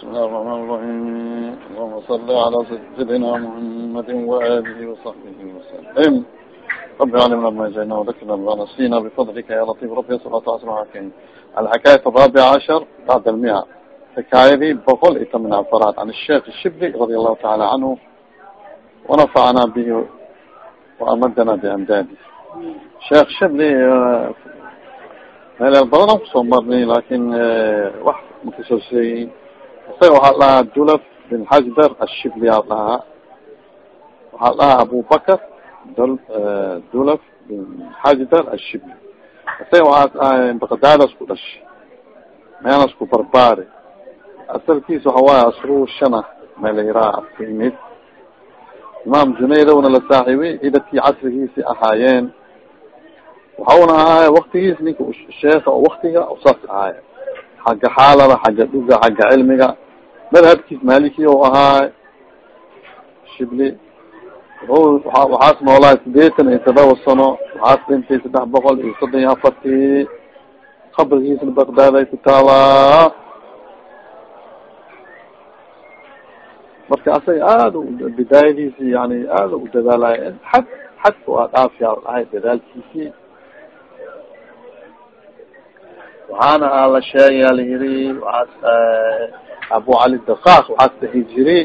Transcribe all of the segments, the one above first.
بسم الله الرحمن الرحيم اللهم صل على سيدنا محمد وآله وصحبه وسلم رب علمنا ما جئنا وذكرنا ما نسينا بفضلك يا لطيف رب يسر وتعصر حكيم الحكاية الرابعة عشر بعد المئة حكاية بقول إتمنى الفراد عن الشيخ الشبلي رضي الله تعالى عنه ونفعنا به وأمدنا بأمداده شيخ شبلي meel badan kusoo marnay laakin wax makasooseeyin isaga waxaa dhahaa dulaf bin xajdar ashibli aa dhahaa waxaa dhahaa abubakar dulaf bin xajdar ashibli isaga waxaa dhaha bagdaadas ku dhashay meelas ku barbaari asalkiis waxa waaye asru shana meelairaa aska imid imaam junaydowna la saaxiibay idadkii casrigiisi ahaayeen waxauna ahaay waktigiis ninka sheeka waktiga saas ahaay xagga xaalada xagga dhuga xagga cilmiga. Madhabkiis maliki o ahaay shibli. Waxaas noolaay sideetan iyo todoba sano waxaas dhintay saddex boqol iyo soddon iyo afartii. Qabrigiisna bagdaad ay ku taalaa marka asaga aada bidaayadiisi yani aada u dadaalay xad xadka waa dhaafiya ahay dadaalkiisi waxaana a la sheegaya layiri waaas abu cali daqaaq waxaas dahi jiri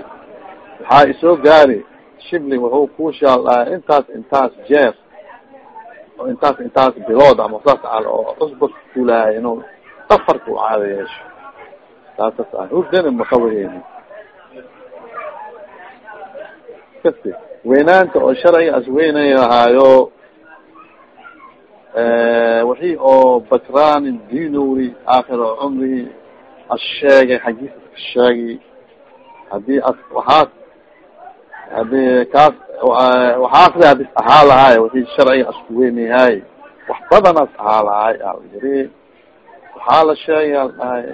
waxaa isoo gaari shibli wuxuu kushaal intaas intaas jeer oo intaas intaas bilood ama saas al oo cusba kulahay inuu safarka u caada yeesho saasas a hurdana makawaheyni kasi weynaanta oo sharciga as weynay lahaayo wixii oo bakrani dinuri aakhiro cumrihi assheegay xaggiis iska sheegi haddii as waxaas haddii kaas waxaasle hadis ahaa lahaay wixii sharciga asku weynayahay wax badan as ahaa lahaay al yiri waxaa la sheegay al dhahay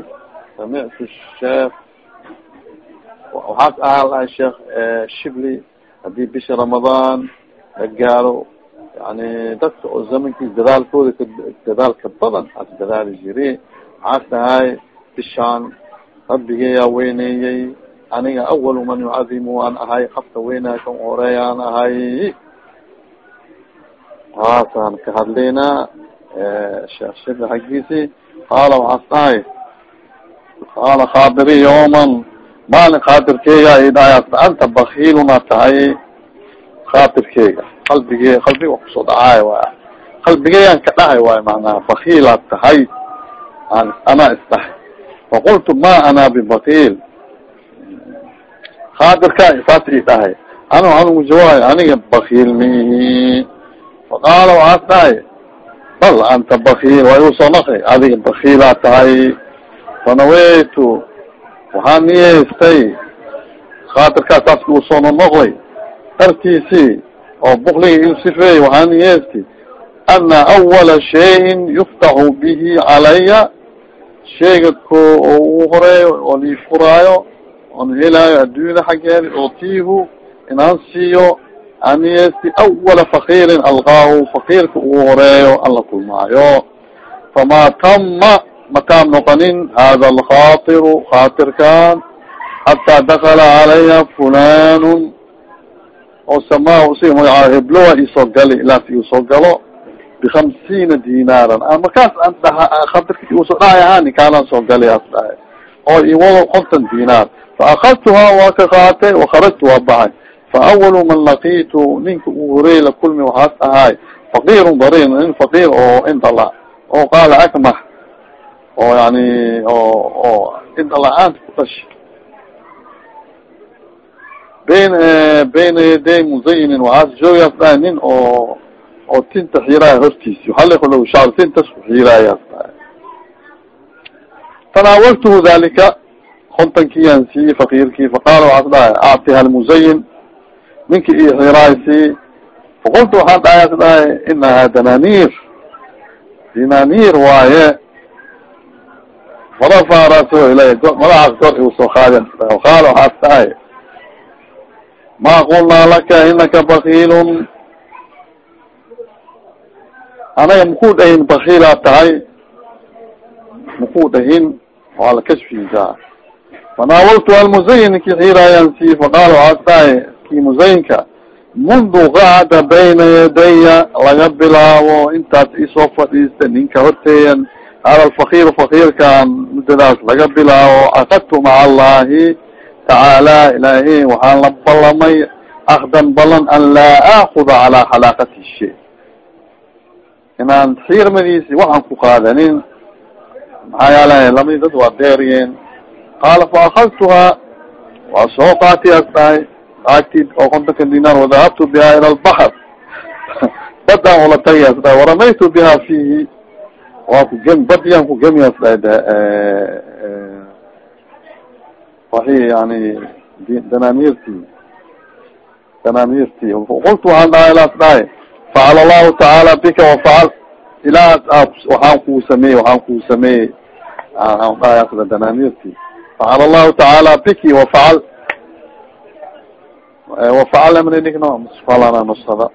samictu sheekh. Waxaas ahaa lahay sheekh shibli haddii bisha ramadaan la gaaro yani dadka oo zamankii dadaalkooda dadaalka badan as dadaali jiri maxaas tahay bishaan rabbigeyaa weyneeyey aniga awalu man yucadimu aan ahay kafka weynaa kan horeeyaan ahay taasaan ka hadlaynaa sheekh shibli xaggiisi qaala waxaas dhahay qaala khaadiri yooman maalin khaadirkeyga idhahay anta bakiiluna tahay khaatirkeyga qalbige qalbiga wax ku soo dhacaay waay qalbigeyaan ka dhahay waay macnaha bakiilaad tahay. An anaa isdhahay faqultu ma ana bibakiil khaadirka saas i dhahay ana waxaan ugu jawaayo aniga bakiil mihi faqaala waxaas dhahay bal anta bakiil waa igu soo naqay. Adiga bakiilaad tahay. Fanaweytu waxaan niyeystay khaatirkaas saas igu soo nonoqday dartiisi oo bukliga iu sifeey waxaan niyeesti ana awala shayin yuftaxu bihi calaya. Shayga ko oo ugu horeeyo oo lii furaayo oon helaayo adduunyada xaggeeda ootiihu inaan siiyo aan niyeesti awala fakiirin alqaahu fakiirka ugu horeeyo an la kulmaayo. Famaa tama mataan noqonin hada alkhatiru khatirkan xataa dakala calaya fulanun oo samaa si magaca heblowa isoo gali ilaas iusoo galo bikamsiina dinaaran. Markaas an dhaha khatarka iusoo dhahay ahani kaanaan soo gali as dhahay. Oo iwado konton dinaar. Faakadtuha waa ka qaatay wakharajtu waa baxay. Faawalu man laqiitu ninka uu horey la kulmi waxaas ahaay faqirun darin nin faqir oo indala oo qaala akmax oo yani oo oo indala-aanta ku dhasha bayn bayna yaday muzayinin waxaas dhahay nin oo oo tinta xiiraaya hortiisi halilow shaar tintas ku xiiraayaas dhahay tanaawaltuhu dalika kontankiyaan siiyey fakiirkii faqaala waxaas dhahay actiha almuzayin ninki io xiiraay faqultu waxaan dhahayaas dhahay inaha dananiir dinaniir waaye farafa raso madaxaas kor igu soo qaala waxaas dhahay ma qulnaa laka inaka bakiilun anaga maku dhahin bakiilaa tahay. Maku dhahin waa la kashfiisaa fanaawaltu almuzayin ki xiiraayan si faqaal waxaas dhahay ki muzayinka mundu qacda bayna yadaya laga bilaabo intaas isoo fadhiista ninka horteeyan hada alfakir fakirkan muddadaas laga bilaabo akadtu maca allahi tacaala ilaahi waxaan la balamay akdan balan an laa aakuda calaa xalaaqati shay. Inaan xiirmadiisi waxaan ku qaadanin maxaa yaalla lamadi dad waa deeriyeen. Qaala fa akadtuha waa soo qaati as dhahay lacagti oo kontonka dinar wadahabtu biha ila lbaxr badaan ula tagay as dhahay waramaytu biha fihi waa ku gem badiyaan ku gemi as dhahay waay yani danaamiirti danaamiirti qultu waxaan dhahay ilaas dhahay facala allahu tacaala bika wafacal ilaas waxaan kuu sameeyey waxaan kuu sameeyey aan ah, dhahay danaamiirti facala allahu tacaala biki wafacal eh, wafacal amrinikno falana nusada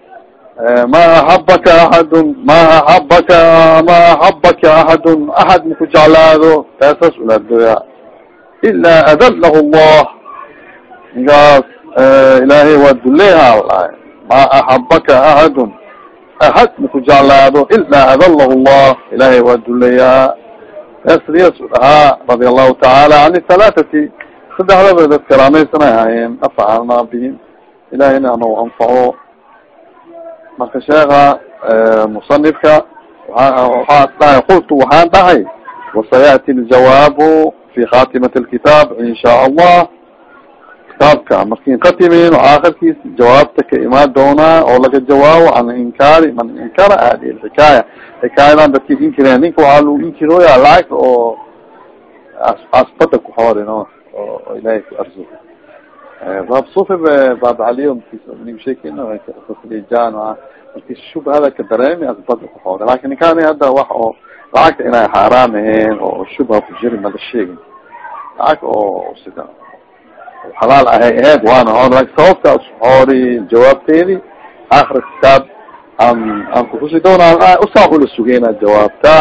eh, ma axabaka axadun ma axabaka ma axabaka axadun axad maku jeclaado taasas ulaadooya ilaa adallahu allah ninkaas ilaahay waa duleeha alahay maa axabaka axadun axad maku jeclaado ilaa adallahu allah ilaahay waa duleeyahaa kaasriyaasu dhahaa radia allahu tacaala an ihalaatati saddexdaba dadka raamaysanay ahaayeen nafacana bihim ilaahayna ano anfaco marka sheekha musanifka waxaa dhahay qultu waxaan dhahay wasayati ljawaabu fi khatimati lkitaab in shaa allah kitaabka markin khatimin aakhirkiis jawaabta ka imaan doonaa oo laga jawaabo can inkaari man inkara hadi lxikaaya xikaayadan dadki inkireen ninka waxaa lagu inkirooya lacag oo asbada kuxoorin o oo ilahay ku arsuq bab sufi bab caliyo nig sheekina taslijan marki shubhada ka dareemi asbada kuxoore laakiin ninkani hadda wax oo lacagta inay xaaraam aheen oo shubha ku jiri mala sheegin. Lacag oo sida xalaal ahay aheed waana hor laakiin sababta xoori jawaabteedi akri kitaab an an kutusi doona usaa ula sugeyna jawaabta.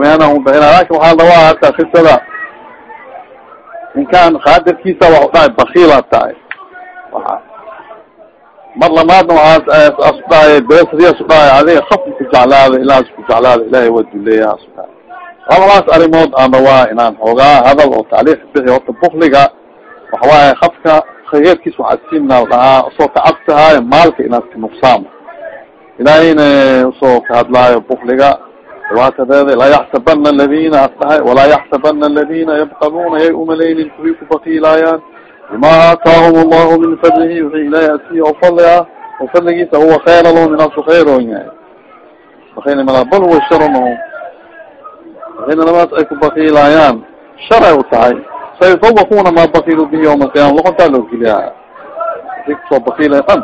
Mana laakiin waxaa dawaa hata kisada ninkaan qaadirkiisa wa dhahay bakiila tahay mar lamaadna waaas asu dhahay besriya su dhahay adiga ku jeclaada ilaas ku jeclaada ilahay waa duleeya asu dhahay labadaas arimood aan rawaa inaan xoogaa hadal oo taaliix bixi horta bukliga waxawaaye kafka khayrkiis waxaa siimna dhahaa u soo kacabtahay maalka inaad ka nuqsaamo. Ilaahayna u soo ka hadlaayo bukliga dhibaatadeeda laa yaxsabana aladina asdahay walaa yaxsabana aladina yabkaluna yay umalaynin kuwii ku bakiilaayaan bima aataahum allahu min fadlihi wixii ilahay asiya oo fadli ah oo fadligiisa huwa khayra lahum inaasu khayroon yahay bakil mala bal huwa sharon waxayna namaas ay ku bakiilaayaan shar ay u tahay sayudawakuna ma bakilu bihi yawma alqiyama loqontaa loo geliya si ku soo bakiilay dhan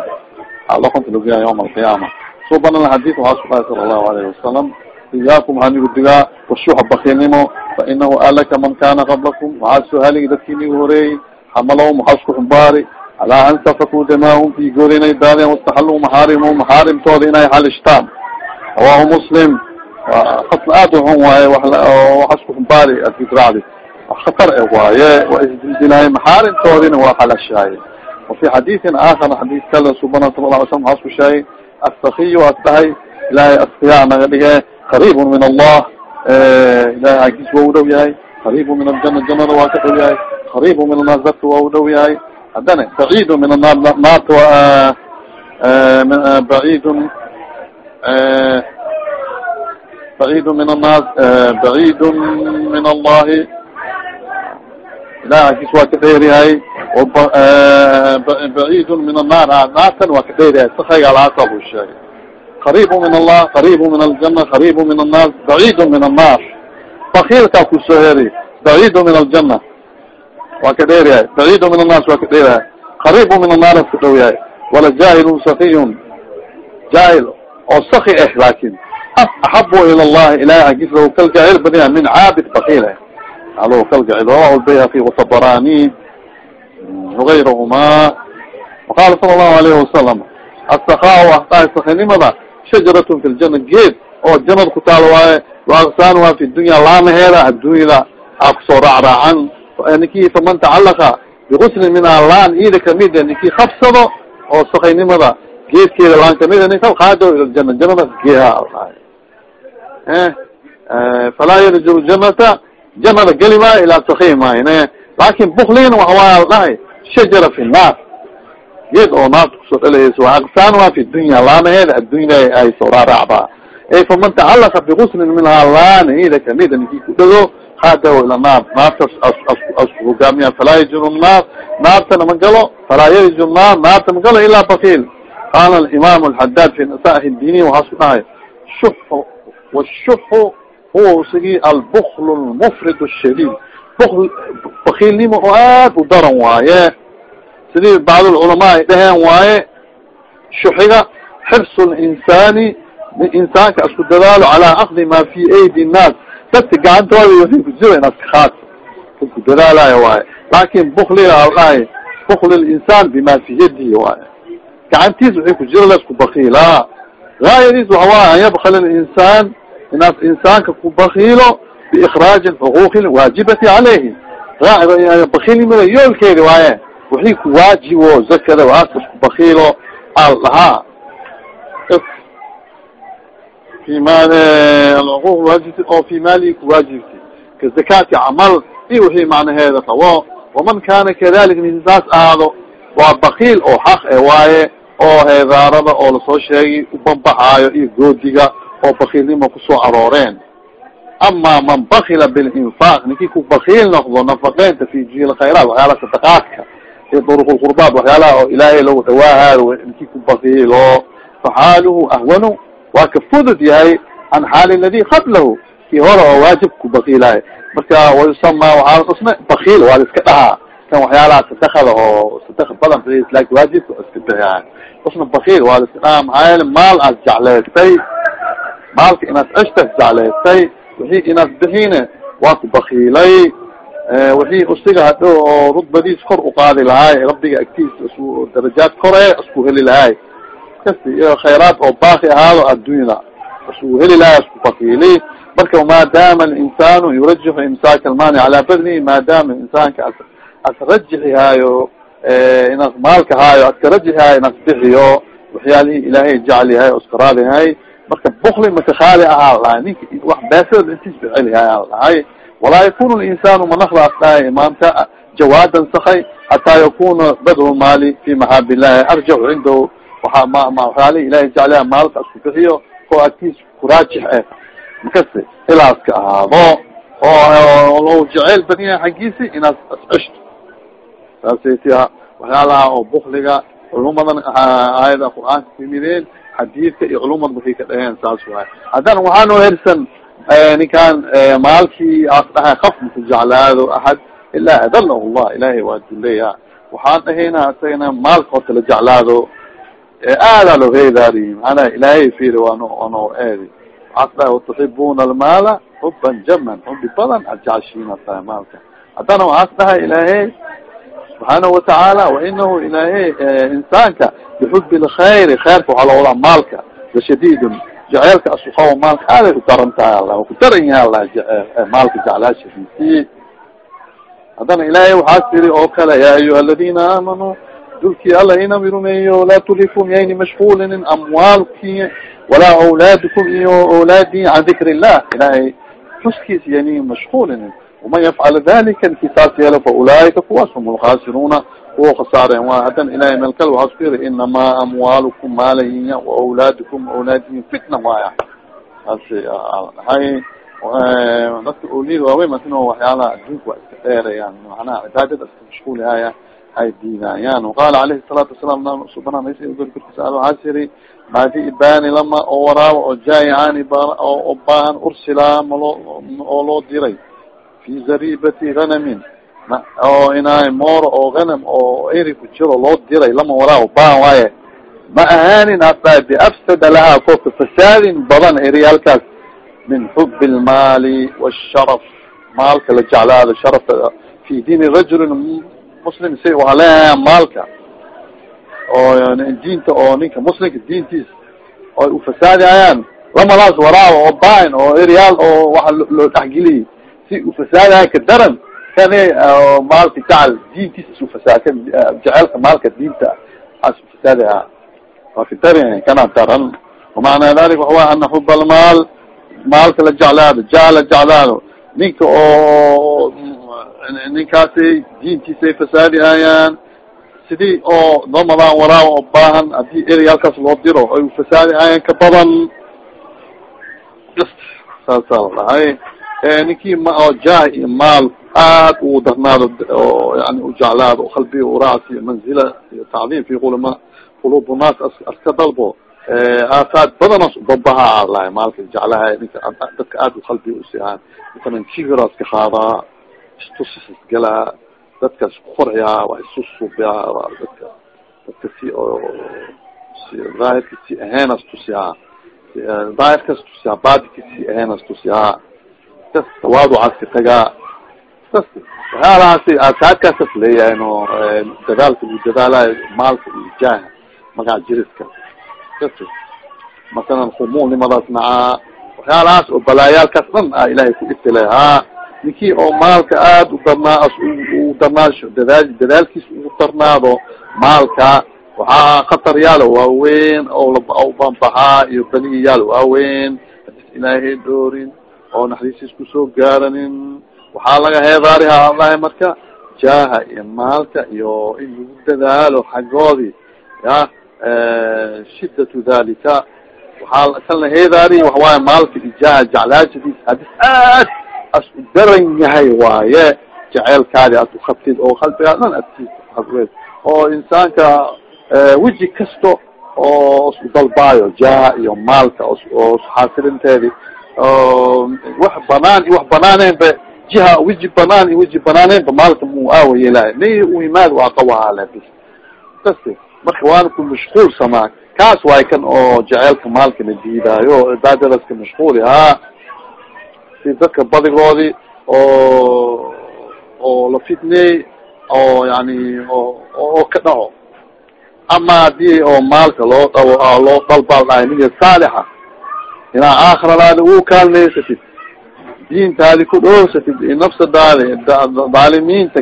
a loqonta loo geliya yawma alqiyaama suu banan xadis waxaa su dhahay sala allahu alayhi wasalam iyaakum hanigu digaa washuuxa bakiilnimo fainahu alaka man kana qablakum waxaa soo haligi dadkii nigu horeeyey waxaa isku xumbaari calaa an safakuu damaahum figoori inay daadeen wastaxaluu maxaarimhum maxaarimtooda inay xalishtaan rawahu muslim fasl aad uxun waaye waxa isku xumbaari adkidraacdi wax khatar e waaye waa isdildilaaye maxaarimtoodina waa xalashaaye wafi xadiisin aakhar xadiis kale subana sala la ala slam waxaa isku sheegay astakiyo as dhahay ilahay askiyaa naga dhige qariib min allah ilahay agis waa u dhow yahay qariib min waa annaar dadka waa u dhow yahay haddana baciid min annaar naarta baciid baciid min annaas baciid min allahi ilahay agis waa ka dheer yahay baciid min annaar naartan waa ka dheer yahay sakayga alaasa buu sheegay qariib min allah qariib min aljana qariib min annaas baciid min annaar bakiilkaa ku soo heri baciid min aljana waa ka dheer yahay baciid min annaas waa ka dheer yahay qariib min annaar ka dhow yahay wala jaahilun sakiyun jaahil oo saki ah laakin axabu ila llahi ilahay agis lau kal jacil badan yahay min caabid bakiil ah alo kal jacil rawahu lbayhaqi watabarani wagayrahuma waqala sala allahu alayhi wasalam asakaau ahtahay sakinimada shajaratun fi ljana geed oo janada ku taalo waaye waaksanuha fi dunya laamaheeda addunyada aa ku soo raacraacan ninkii faman tacalaqa biguslin min alaan ida kamida ninkii kabsado oo sakaynimada geedkeeda laan kamida nin kal qaado ila ljana janada geeha falaa yarju ljanata janada geli maayo ilaa sakiy maayn laakin bukligna waxawaa dhahay shajara fi naar. Geed oo naarta ku soo dhaleysa wa aqsaanha fi dunya laanaheeda addunya ay soo raaraacdaa. E faman tacalaqa biguslin minhaa laana ida kamida ninkii ku dhago hadaw ila naar naartas hogaamiya falaa yajru naar naartana ma galo falaa yarju naar naarta ma galo ilaa bakil qala imam alxadad fi nasaih diniy waxaa dhahay shuxu washuxu huwa usigi albukl lmufrid shadid bukl bakiilnimo oo aad u daran waaye sidii bacd lculamaa ay dhaheen waaye shuxiga xifs linsani insaanka isku dadaalo calaa akdi ma fi aidi nnaas dadka gacantooda ku inaad ka kaad ku dadaalayo waaye laakin bukliga al dhahay bukli linsaan bima fi yadihi waaye gacantiis wixii ku jira la isku bakiilaa gaayadiis waxa waay an yabkal linsaan inaas insaanka ku bakiilo biikraaji xuquuqi lwaajibati caleyhi bakiilnimada yoolkeedi waaye wixii kuwaajibo zakada waaska isku bakiilo al dhahaa fi mal alcuquuq waajibti oo fi maalihi kuwaajibti kazakaati camal i wixii macnaheeda qabo waman kana kadalik nin saas ahaado waa bakiil oo xaq e waaye oo heedaarada oo la soo sheegay ubanbaxaayo iyo goodiga oo bakiilnimo ku soo arooreen ama man bakila bilinfaaq ninkii ku bakiil noqdo nafaqeynta fi jil khayraat waxyaalaha sadaqaadka iyo duruq lqurbaat waxyaalaha oo ilaahay lagu dhawaahayo waa ka fudud yahay can xaali ladi qablahu kii hore oo waajib ku bakiilahay marka wayusama waxaa usna bakiil waa iska dhahaa. Kan waxyaalaha sadakada oo sadaka badan laakin waajibka iska bixiyahay usna bakiil waa iska dhahaa. Maxaa yeele maal aad jecleystay maalka inaad ceshta jecleystay wixii inaad bixine waa bakiilay wixii usiga hadho oo rudbadiis kor uqaadi lahaay rabbiga agtiisa isku darajaad kore isku heli lahaay kasi iyo khayraad oo baaki ahaado addunyada isku heli lahaay isku bakiili marka maadaama alinsanu yurajixu imsaaka almani calaa badnihi maadaama insaanka as as rajixihaayo inaas maalka haayo aska rajixihaayo inaas bixiyo waxyaalihii ilaahay jecel yahay o iska raali yahay marka bukli makakhaali ahaa lahay ninka wax beesada intiis becelihay a lahay walaa yakunu linsanu manakdaas dhahay imaamka jawaadan sakay hataa yakuna badru maali fi maxaab illahi arjacu cindahu waaa ma ma waxyaalihi ilahay jeclyaha maalka isku bixiyo oo agtiis kuraajix eh makasi ilaaska ahaado oo jeceyl badan yahay xaggiisi inaas asceshto saasayt waxyaalaha oo bukliga culumadan aayada qur'aanka kumideen xadiidka iyo culumad waxay ka dhaheen saas waay. Haddana waxaanoo hersan ninkaan maalkii aas dhahay kaf maku jeclaado axad ilaa adalahu llah ilahay waa duleya waxaan dhahayna isagana maalka horta la jeclaado aadaa loo heedaari maanaa ilaahay firi waano ano eedi waxaas dhahay watuxibuna almaala xuban jaman xubi badan ad jeceshiina tahay maalka haddana waxaas dhahay ilaahay subxaanahu watacaala wainahu ilaahay insaanka bixubi lkhayri khayrka waxaa loo wadaa maalka lashadidun jaceelka asuqawa maalka aaday u daran tahay waa ku daran yahay alla maalka jeclaashadiisii haddana ilaahay waxaas tiri oo kale yaa ayuha aladina aamanuu dulkii alla inami rumeeyo laa tulikum yayni mashgulinin amwaalki walaa awlaadukum iyo awlaadi can dikri illah ilaahay xuskiis yani mashgulinin waman yafcal dalika inkisaas yeelo fa ulaaika kuwaas hum lkhasiruna kuwa khasaareen waa haddana ilahay meel kale waxaa isku yiri inamaa amwaalukum maalahinya waawlaadukum awlaadihin fitna waaya saas hay dadka oliyada waaweyn matin waxyaalaha adduunka waa iska dheerayaan macnaha cibaadada iska mashguulihaya ay diidayaan waqala alayhi salaatu wasalaam subanakorkiisa waxaas yiri maadi ibani lama oo waraabo oo jaayaani oo baahan ursila maloo oo loo diray fi zaribati hanamin oo inaay mooro oo hanam oo eri ku jiro loo diray lama waraabo baahan waaye ma ahaanin hadda biafsada lahaa kolka fasaadin badan eriyaalkaas min xub lmaali washaraf maalka la jeclaado sharafta fi diini rajulin muslim say uhaleehaya maalka oo diinta oo ninka muslimka diintiisa oo ufasaadihayaan lamadaas waraabo oo baain oo eryaal oo waxa loo dhexgeliyay si ufasaadahay ka daran kane maalka jacal diintiisa isu fasaaka jaceelka maalka diinta asu fasaadaha waa fitari kana daran وamacnaa dalik waxawa ana xub almaal maalka la jeclaado ja la jeclaado. Ninka oo ninkaasi diintiisay fasaadi hayaan sidii oo nomadaan waraa oo baahan haddii ereyaalkaas loo diro ay fasaadi hayaan ka badan saasa dhahay ninkii ma oo jah iyo maal aad uu darnaado oo yani ujeclaado qalbi uraacsi manzila iyo tacdiim fi qulma qulub naas aska dalbo. Aasaad badanas ubabaha lahay maalka jeclahay ninka dadka aad u qalbi usihaan ninkanan kibiraas ka qaadaa istusas isgalaa dadkaas kuqoryaa waa isu suubiyaa waa dadka dadka si si daahirka si aheenas tusiyaa daahirkas tusiyaa baadika si aheenas tusiyaa kas tawaaducaas ka tagaa kas waxyaalahaasi aasaadkaasas leeyahay no dadaalka uu dadaalayo maalka iyo jaaha magaca jiriska. Masalan khumuulnimadaas nacaa waxyaalahaas oo balaayaalkaas dhan a ilahay ku ibtila ha ninkii oo maalka aad u darnaa u darnaasho dadaa dadaalkiis ugu darnaado maalka waxaa khatar yaalo waaweyn oo banbaxaa iyo baniyayaal waaweyn. Hadis ilaahay dhoorin oo naxariisiis ku soo gaaranin. Waxaa laga heedaariha allahi marka jaaha iyo maalka iyo in lagu dadaalo xaggoodi ya shidatu dalika waxaa kalna heedaari waxawaaye maalka ijaaha jeclaashadiis hadis aad as u daran yahay waaye jaceelkaadi aad ukabtid oo qalbigaa dhan adkiis oo insaanka weji kasto oo isku dalbaayo jaaha iyo maalka oo xaasilinteedi wax banaan iyo wax banaaneenba jiha weji banaan iyo weji banaaneenba maalka mu aawa yeelahay may u imaad waa qawahaale bis kas marka waana ku mashquul samaa kaas waay kan oo jaceelka maalkana diidaayo cibaadadaas ka mashquuli ha si dadka badigoodi oo oo la fitneey oo yani oo oo ka dhaco ama haddii oo maalka loo dhawo loo dalbaal dhahay niya saalixa inaa aakhiradaadi u kaalmaysatid diintaadi ku dhoosatid nafsadaadi dhaalimiinta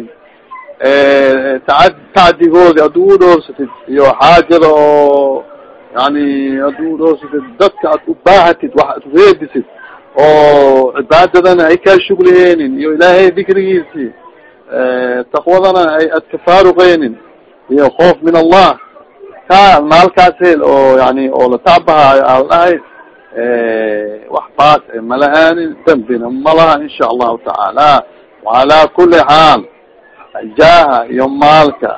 taa tacdigoodi ad u dhoorsatid iyo xaajada oo yani ad u dhoorsatid dadka ad ubaahatid wax ad reedisid oo cibaadadana ay kaa shugliheenin iyo ilaahay dikrigiisi taqwadana ay ad ka faaruqeynin iyo koof min allah ka maalkaas hel oo yani oo la tacbahayo al dhahay wax baas malahaanin dembina malaha insha allahu tacaala. Wacala kuli xaal jaaha iyo maalka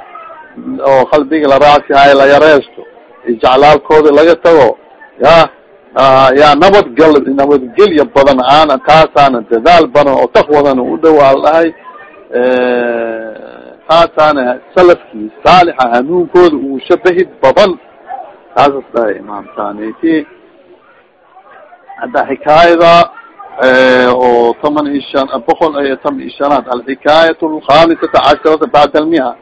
oo qalbiga la raacsihayo la yareysto iyo jeclaalkooda laga tago ya yaa nabadgal nabadgelya badan aana taasaana dadaal badan oo takwadana u dhawaal dhahay taasaana salafkii saalixa hanuunkooda uu shabahid badan taasas dhahay imaam saniti hadda xikaayada oo toman iyo shan boqol iyo toman iyo shanaad alxikaayat alkhamisata casharata bacda almia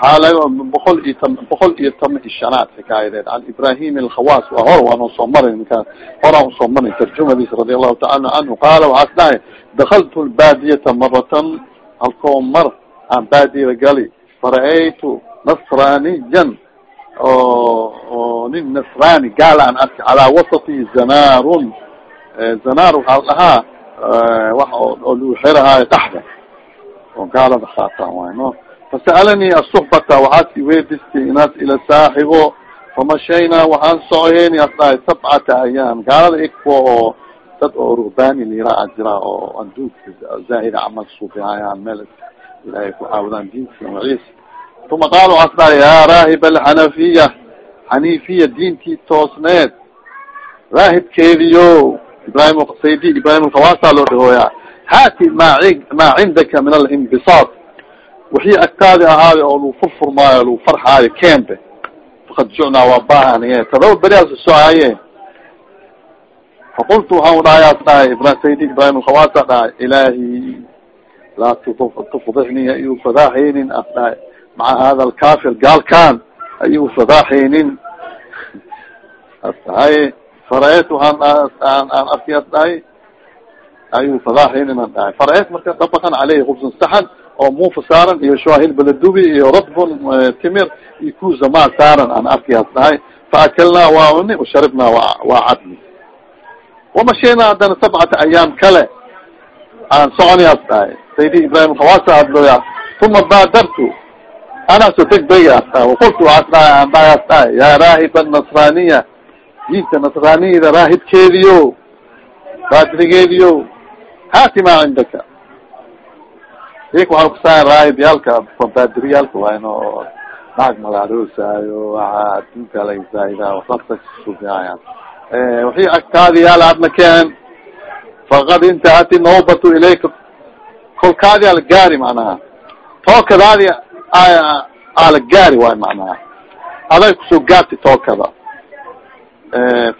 waxaa laga boqol iyo t boqol iyo toman iyo shanaad xikaayadeed can ibrahim alkhawas waa hor waan u soo maray ninkaan horaan u soo maray tarjumadiis radi allahu taala canhu qaala waxaas dhahay dakaltu lbaadiyata maratan halkoo mar aan baadiyada gali fara-aytu nasraniyan oo oo nin nasrani gaal aan arkay calaa wasati zanaarun zanaar waxaa dhahaa wax oo lagu xirahaayo dhaxda oo gaalada khaataan waay no fasa'alanii asubata waxaas iweydistay inaas ila saaxibo famashayna waxaan socoheyni as dhahay sabcata ayaam gaalada igkuwa oo dad oo ruhbani liraa jira oo anduugka zaahida camal suufihayaan meel ilaahay ku caawudaan diintiisa maciisa uma qaal waxaas dhahay yaa raahib alxanafiya xaniifiya diintii toosneed raahibkeediyo ibrahim saydi ibrahim alkhawasa loo dhahooya hati ma cindaka min alinbisaat wixii agtaadi ahaaday oo lagu furfurmaayo lagu farxaayo kembe fakad jucnaa waa baahaniye todoba beriaas socaye faqultu waxaan dhahayaas dhahay ibra saydi ibrahim alkhawasa dhahay ilaahi laa tufdixni ayuu fadaaxaynin. As maca hada alkafir gaalkan ayuu fadaaxaynin. As dhahay fara-et waaan aan arkay as dhahay fadaaxaynin. An fara-et marka dabaqan caleyhi khubsan saxan oo muufa saaran iyo shahil baladubi iyo radbun timir iyo kuzamaa saaran aan arkiyaas dhahay faakalnaa waa cuni washaribnaa wa waa cadni. Wamashayna haddana sabcata ayaam kale aan soconiyaas dhahay saydi ibrahim khawaasa hadlooya uma baadartu anaaso degdega qultu waas dhahay aan dhahaas dhahay yaa raahiba nasraniya diinta nasraniyada raahibkeediyo baadrigeediyo haati cindaka ik waxaa kusaa raahibyaalka baadriyaalka waayno naag magaroosaayo waa adduunka lagasaaida wasasasugaayaan wixii agtaadi yaal adna keen faqad intahati nawbatu ilayka kolkaadi ala gaari macnaha tookadaadi ala gaari waay macnaha aday ku soo gaarti tookada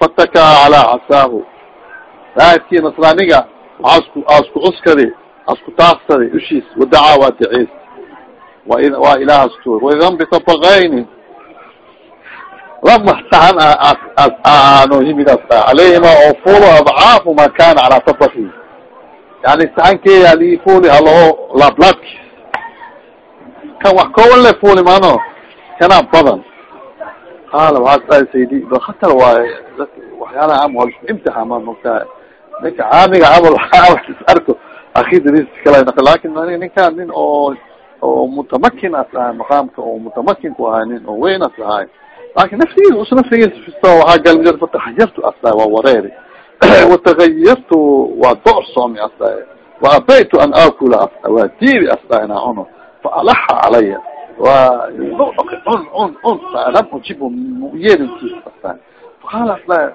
fataka calaa casaahu raahibkii nasraaniga asku asku cuskadi asku taaksadi ushiis wadacaa waa daceys waa ilaah astur waidambita bakayni lamaxtahan ano himidaas alayhima oo fulo adcaafu ma kana calaa tabaki yani saxankeya alii fuli haloo laablaabkiis kan wax kowan le fuli mano kana badan. Qaala dhahay saydi khatar waaye waxyaalaha am waa isku imtixaama mogtaha ninka caamiga camal arko kala laakiin ninkaan nin oo oo mutamakin as ahay maqaamka oo mutamakin ku ahay nin oo weyn as ahay laakiin naftigiis us naftigiis fisto waxaa galmir fataxayartu as waa wareeri watagayartu waa docsoomi as dahay waabaytu an akula as waa diibi as inaa cuno faalaxa calaya wa cun cun cun lam ujib yeelinkiis as faqaala as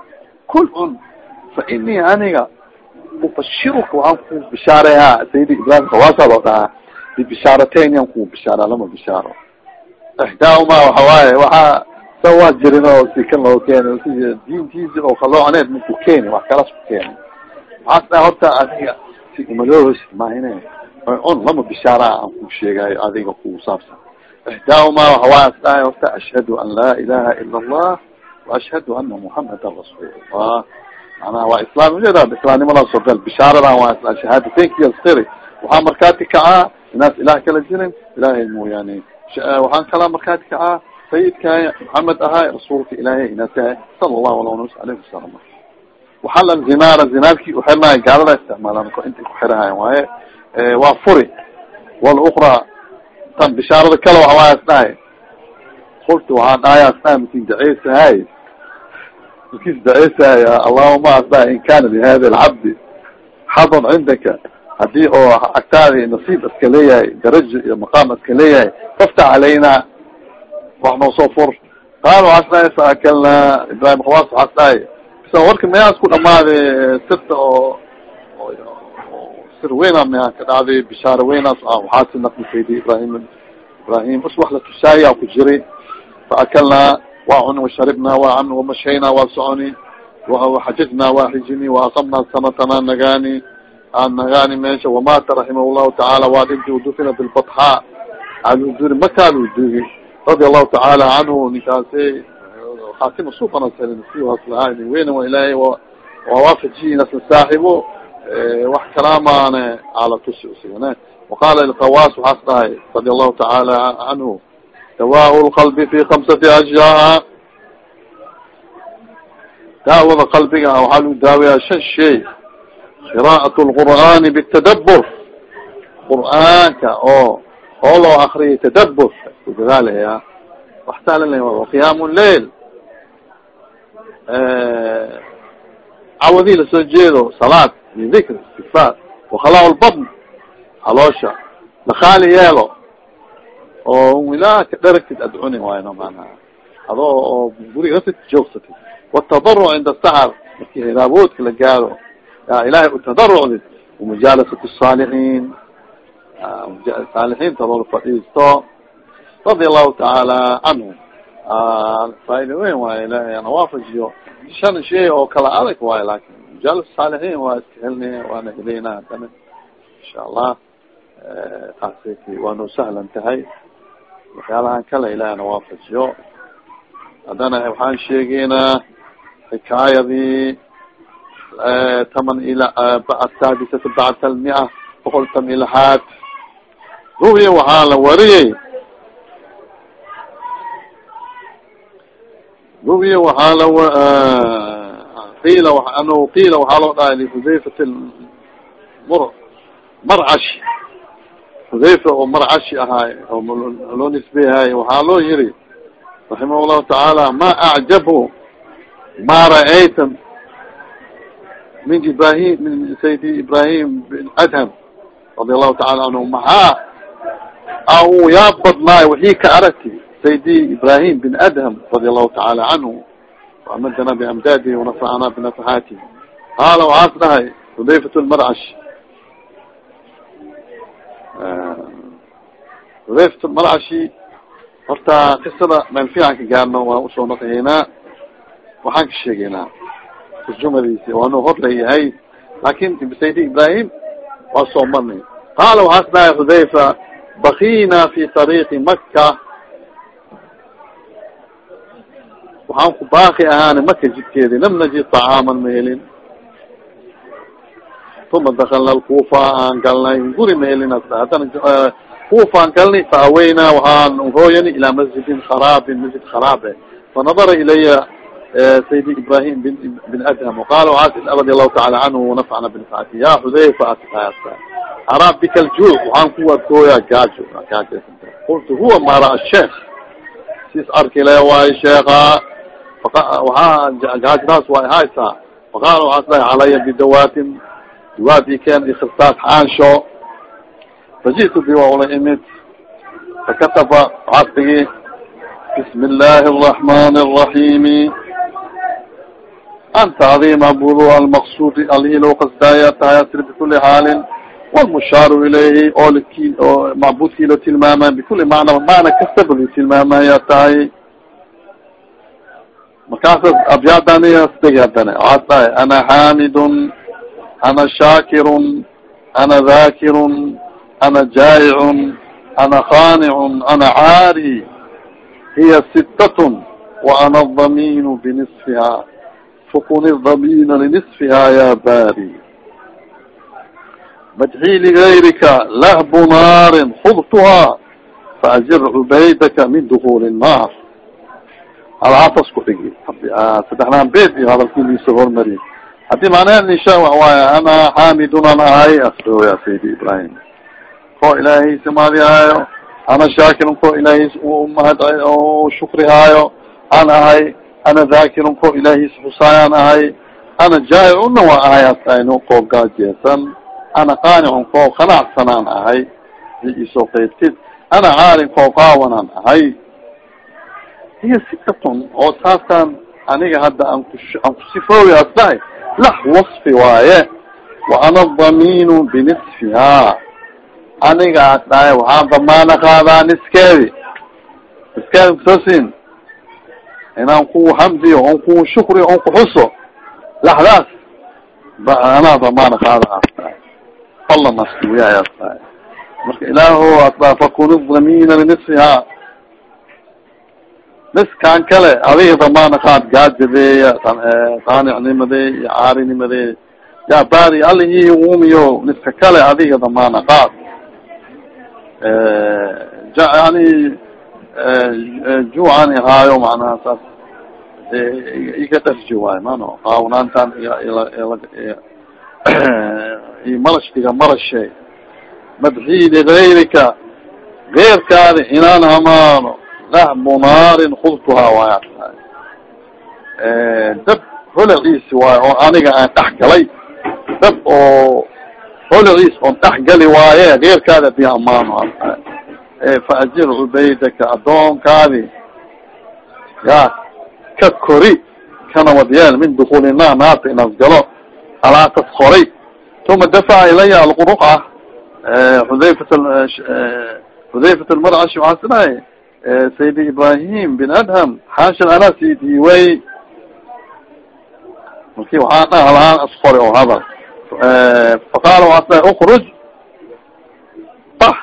kul cun fa inii aniga ubashiruka waxaan ku bishaareha sayidi ibrahim kawaasa loo dhahaa bibishaarateyn yan ku bishaara lama bishaaro ixdaahuma waxa waaye waxaa sa jirin oo sikan loo keeni si diintiisi oo kaloocaneed maku keeni wax kalas ku keeni. Maxaas dhaha horta adiga si umaloohos mahine on lama bishaara aan ku sheegayo adiga ku saabsan. Ixdaahuma waxa waaye as dhahay horta ashhadu an laa ilaha ila allah waashhadu ana muxamadan rasuulullah manaa waa islaam ujeeda islaamnimadaas oo gal bishaaradan waa shahaadateynkiyaskiri waxaa markaati kacaa inaas ilaah kala jirin ilaahay mooyaane. Waxaan kalaa markaati kacaa sayidkaay maxamed ahay rasuulka ilaahay inaatahay sala allahu ala alayhi wasalam waxala zinaara zinaarkii uxirnaay gaalada isticmaalaan intay kuxirahayan waaye waa furi. Walukra tan bishaarada kale waxawaay as dhahay kultu waxaa dhahay as dhahay makin daceysahay markis daceysahay allahuma as dhahay in kana lihada alcabdi xadan cindaka haddii oo agtaadi nasiib iska leeyahay darajo iyo maqaam iska leeyahay faftax calayna wax noo soo fur. Qaal waxaas dhahay faakalna ibrahim khawaas waxaas dhahay bisa warka mayaa isku dhamaada sirta oo sir weyna mayaa ka dhacday bishaaro weynaas waxaasi naqli saydi ibrahim ibrahim us wax la tusaaya ku jiri. Faakalna waa cuni washaribna waa cami wamashayna waa soconi waxajajna waa xijini waaqamna sanatana nagani aan nagani meesha wamata raximah llahu tacaala waa dhinti udufina bilbatxaa aluduri maka aluduri radia allahu tacaala canhu ninkaasi khatima suuqanaslahaa weyna wa ilaahay wawaafajiyi nasla saaxibo wax kalaamaane ala tusi usigane waqala ilkawas waxaas dhahay radia allahu tacaala canhu dawaa lqalbi fi kamsati ashyaa daawada qalbiga waxaa lagu daawayaa shan shay. Qira'at lqur'aani bitadabur qur'aanka oo oo loo akriyay tadabur kudadaalaya waxtaalala qiyaam lail cawadii la soo jeedo salaad iyo dikr istifaar wakhalaa lbatn haloosha lakhaali yeelo oo wilaaka dharagtid ad cuni wayno manaha adoo oo guriga nafsid joogsatid. Watadaruc cinda saxar. Marki hiraaboodka la gaaro ya ilahay utadarucdid wamujaalasat saalixiin. Saalixiinta loola fadhiisto. Radia allahu tacaala canhu faaida weyn waayo ilahay ana waafajiyo. Shan shay oo kala adag waayo laakiin mujaalas saalixiin waa iska helna waana heleyna hadana insha allah. Taasi waa noo sahlan tahay waxyaalahan kale ilahay na waafajiyo haddana waxaan sheegeynaa xikaayadii taman ila asaadisata bacda almia boqol tam ilahaad ruwiya waxaa la wariyey. Ruwiya waxaa la qiila ano qiila waxaa loo dhahay lihudayfat mr marcashi hudayfa oo marcashi ahaay oo loo nisbeyahay waxaa loo yiri raximah llahu tacaala ma acjabu ma ra'ayta min ibrahim min saydi ibrahim bin adham radi allahu taala canhu maxaa a u yaab badnaayo wixii ka aragti saydi ibrahim bin adham radi allahu taala canhu amadana biamdaadihi wanafacana binafaxaatihi qaala waxaas dhahay hudayfat lmarcash hudayfat lmarcashi horta qisada meel fiican ka gaarno waan u soo naqaynaa waxaan ka sheegaynaa turjumadiisi waanu hor leeyahay laakin saydi ibrahim waa soo marnay. Qaala waxaas dhahay hudayfa bakina fi طariiqi maka waxaan ku baaki ahaana maka jidkeedi lam najid طacaaman ma helin uma dakalna lkufa aan galnay guri ma helin haddana kufa aan galnay faaweyna waxaan hooyani ilaa masjidin kharaabin masjid kharaabe fanadara ilaya saydi ibrahim bin bin adham waqala radi allahu taala canhu wanafacna binafacati ya xudayfa atikaasa araa bika ljuuc waxaan ku adkooyaa gaajo qultu huwa ma ra'a sheekh sis arkile waayo sheeka waaa gaajadaas way haysaa faqaala waxaas dhahay calaya bidawaatin dawaati ken ikhirtaas xaansho faji'tu bi waa ula imid fakataba dhigi bismi illaahi araxmani araxiimi anta adiim abudu almaqsuudi alihi qasdaaya tahay asri bikuli xaalin walmushaaru ilayhi oo lki oo macbudkii loo tilmaamay bikuli macna macna kastaba loo tilmaamaya tahay markaasas abyaadaniasdegi hadana waxaas dhahay ana xaamidun ana shaakirun ana dhaakirun ana jaayicun ana khanicun ana caari hiya sitatun wa ana adaminu binisfiha fakun idamina linisfiha ya bari madxii ligayrika lahbu naarin khudtuha faajir cubaydaka min dukuli الnaar alaatas ku dhigi saddexdaan beed iyo hadalkiiliisa hormari haddii macnaheed nisha waay ana xaamidun an ahay asya saydi ibrahim ko ilaahay samaadihaayo ana shaakirun ko ilaahis umahad shukri haayo an ahay ana dhaakirun ko ilaahis xusaay an ahay ana jaaicuna wa ahay asayno ko gaajeesan ana qaanicun ko qanacsanaan ahay isoo qaybtid ana caalin ko qaawanaan ahay. Hiya sikatun oo taasaan aniga hadda aan ku kusifoowi asdahay lah wasfi waaye wa ana daminu binisfiha aniga as dhahay waxaan damaana qaadaa niskeedi niskeedi kusasin inaan ku hamdiyo on ku shukriyo on kuxuso laxdaas ba anaa damaana qaada alla naskuyahay as dhahay marka ilaaho as dhaha fakun damina linisfiha miskaan kale adiga damaana qaad gaajadeeya qaanicnimadee iyo caarinimadee ya bari alihii uumiyo niska kale adiga damaana qaad yani juucani haayo macnaha saas iga dharji waayo mano qaawnaantan malashdiga marashe madxii ligayrika geerkaadi inaan hamaano lahmu naarin khudtuhaa waaya dab holaciisi waayo oo aniga aan dhex galay dab oo holaciis oon dhex gali waaye geerkaadi adii amaano faajir cubaydaka addoonkaadi ya ka kori kana wadyeel min dukuulina naarta inaad galo alaakas koray tuma dafaca ilaya alquruqa xudayfat xudayfat lmarcashi sidahay saydi ibrahim bin adham xaashan anaa sii diiway marki waxaa dhahlahaan asqori oo hadal faqaala sidahay ukruj bax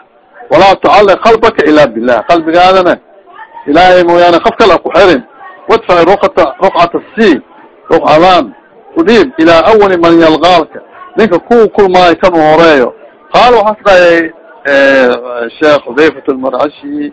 walaa tucalliq qalbaka ila billah. Qalbigaadana ilaahay mooyaane qof kale ku xirin. Wadfac ruqata ruqcata c ruqcadaan udhiib ilaa awali man yalgaalka ninka ku kulmaayo kan horeeyo. Qaala waxaas dhahay sheekh xudayfat lmarcashi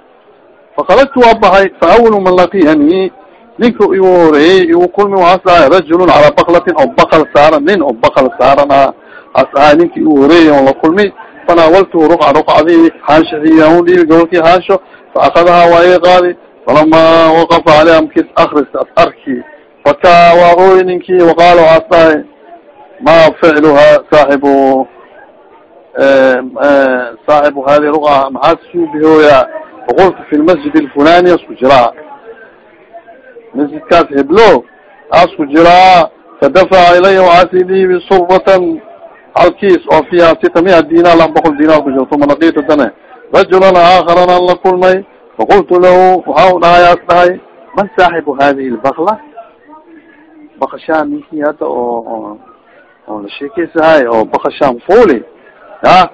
fakalagtu waa bahay fa awalu man lakiyani ninka igu horeeyey igu kulmi waas ahay rajulun calaa baklatin oo bakal saaran nin oo bakal saaran ah as ahay ninka igu horeeyey on la kulmi fanaawaltuhu ruqa ruqacdii haanshadiiyan dhiibi gobolkii haansho fa akadahaa waa ii qaadi falama waqafa caleyha mkis akris as arki fakaa waa ooy ninkii waqaala waas dhahay ma ficluha saaxibu saaxibu hadi ruqa maxaad suubihooya faqultu fi lmasjid alfulani asku jiraa masjidkaas heblo asku jiraa fadafaca ilaya waxaasi dhiibi surbatan halkiis oo fiiha sita mia dinar laba boqol dinar ku jiro uma laqitu dane rajulan aakaran an la kulmay faqultu lahu waxa u dhahay as dhahay man saaxibu hadihi lbakla bakashaan ninkii hadda oo oo la sheekeysahay oo bakashaan fuli ya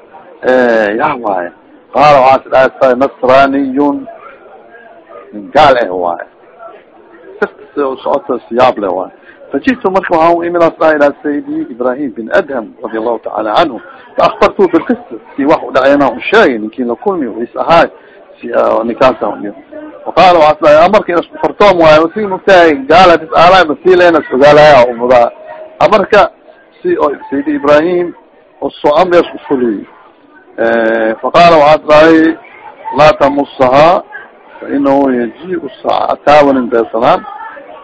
ya waaye qaala waxaas dhahay tahay nasraniyun nin gaal eh waaye sirta siyaab le waaye fajitu marka waxaa u imid asdaa ilaa sayidi ibrahim bin adham radi allahu tacaala canhu faakbartu bilqist si wax u dhaceyna u sheegay ninkii la kulmi is ahaay ninkaasa waqaala waxaas dhahay amarka inas kufartoom waayo si mugtahay gaala is aalaay masiilena is ogaalaya umudaa amarka si sayidi ibrahim oso amrias ufuliy faqaala waxaas dhahay laa tamusahaa fainahu yaji saaca taawanin beesanaan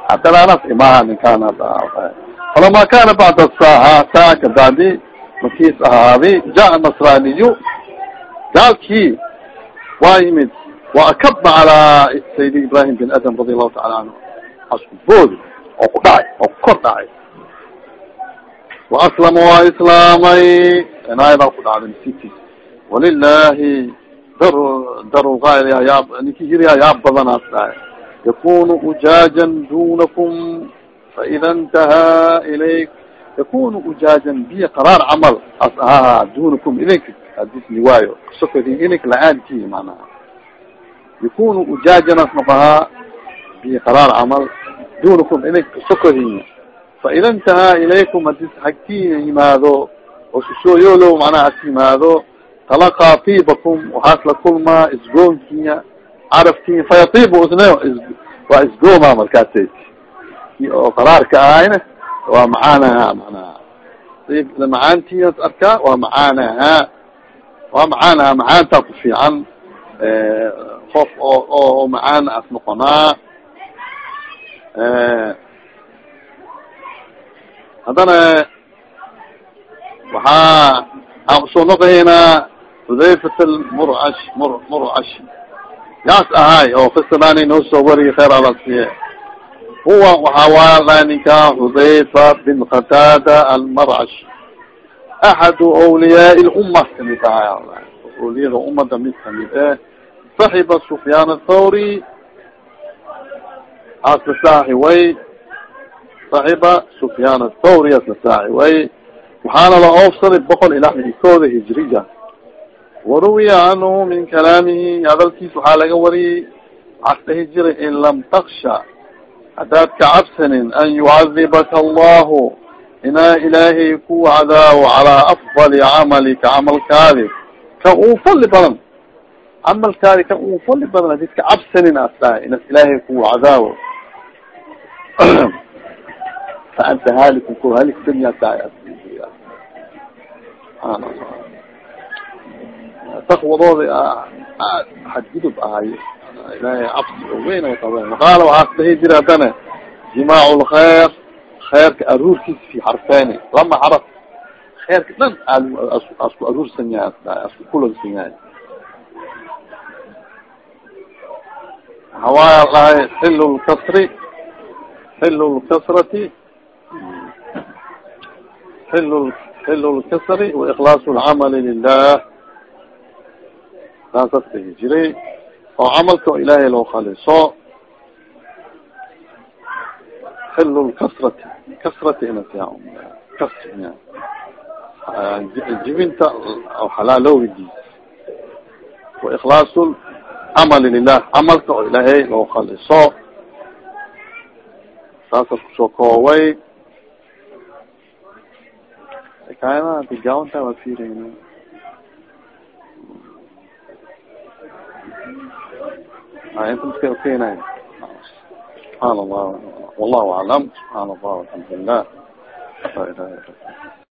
haddana anas imaha ninkaan falama kana bacda saaca saaca kabacdi makiis ahaadi jaa nasraniyu gaalkii waa yimid wa akabna calaa sayidi ibrahim bin adam radi allahu taala canhu asku oo ku dhacay oo kor dhacay. Waaslama waa islaamay inaayadaa ku dhacday masiibtiis walilahi dar yaa ninki hiriya yaa badanaas dhahay yakunu ujaajan dunakum faida intahaa ilayk yakunu ujaajan biyo qaraar camal as ahaha dunakum idinka hadis liwaayo sokodi inik la'aanki manaha yakunu ujaajan as noqahaa biyo qaraar camal dunakum idink sokodi faida intahaa ilaykum hadis hagtiina yimaado oo susooyoolo manaha as yimaado talaqaa tiibakum waxaas la kulmaa isgoonkiya carafkiya fayatiib isne waa isgooma markaasa oo qaraarka ahayna waa macaanaha manaha macaantias arkaa waa macaanaha. Waa macaanaha macaantaa ku fiican. Qof oo oo macaan as noqonaa. Haddana waxaa aan u soo noqohaynaa xudayfat murcash mur murcash yaas ahaay oo kisadani noo soo wariya kheer alasiye huwa waxaa waala ninka xudayfa bin qatada almarcash axadu awliyaai lumma ka mid ahay awliyada umada mid ka mid eh. Saxiba sufyaan athawri asla saaxi way. Saxiba sufyaan athawri asla saaxi way. Waxaana la oofsaday boqol iyo lixdan iyo kooda hijriya waruwiya canhu min kalaamihi hadalkiis waxaa laga wariyey waxaas dhahi jiray in lam taksha haddaad ka cabsanin an yucadibaka allahu inaa ilaahay ku cadaawo calaa afdali camalika camalkaadi kan uu fali badan camalkaadi kan uu fali badan hadid ka cabsanin as dhahay inas ilaahay ku cadaawo fa anta haaliku ko halik danya tahay takwadooda aad xadgudub ahay ilahay cabsi weyn ay qabeen waqaala waxaas dhahi jira haddana jimaac lkheer kheerka aruurkiisa fi xarfeeni lama xaraf. Kheerka dhan asku aruursan yahay asku kulansan yahay waxawaaya dhahay xil lkasri xil lkasrati xil xil lkasri waikhlaas lcamali lilah saasas dhigi jiray oo camalka oo ilaahay loo khaliso xil lkasrati kasrati kas jibinta xalaalowgiis waikhlaas camali lilah camalka oo ilaahay loo khaliso saasas ku soo kooway kaana gaawanta waa firayna inta maska ukenay subحaan allah wallahu aclam subحaan allah alxamdu